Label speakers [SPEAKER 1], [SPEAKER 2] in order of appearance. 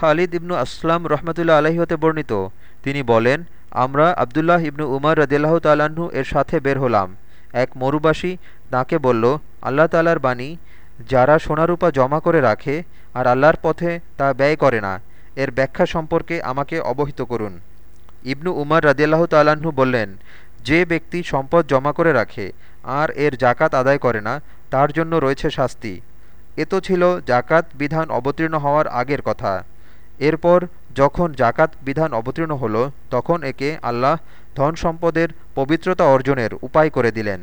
[SPEAKER 1] খালিদ ইবনু আসলাম রহমতুল্লা আলহী হতে বর্ণিত। তিনি বলেন, আমরা আবদুল্লাহ ইবনু উমার রদিল্লাহ তাল্লাহ্ন এর সাথে বের হলাম। এক মরুবাসী তাঁকে বলল, আল্লাহ তালার বাণী যারা সোনারূপা জমা করে রাখে আর আল্লাহর পথে তা ব্যয় করে না, এর ব্যাখ্যা সম্পর্কে আমাকে অবহিত করুন। ইবনু উমার রাজিয়াল্লাহ তাল্লাহ্ন বললেন, যে ব্যক্তি সম্পদ জমা করে রাখে আর এর জাকাত আদায় করে না, তার জন্য রয়েছে শাস্তি। এ তো ছিল জাকাত বিধান অবতীর্ণ হওয়ার আগের কথা। এরপর যখন জাকাত বিধান অবতীর্ণ হল, তখন একে আল্লাহ ধন সম্পদের পবিত্রতা অর্জনের উপায় করে দিলেন।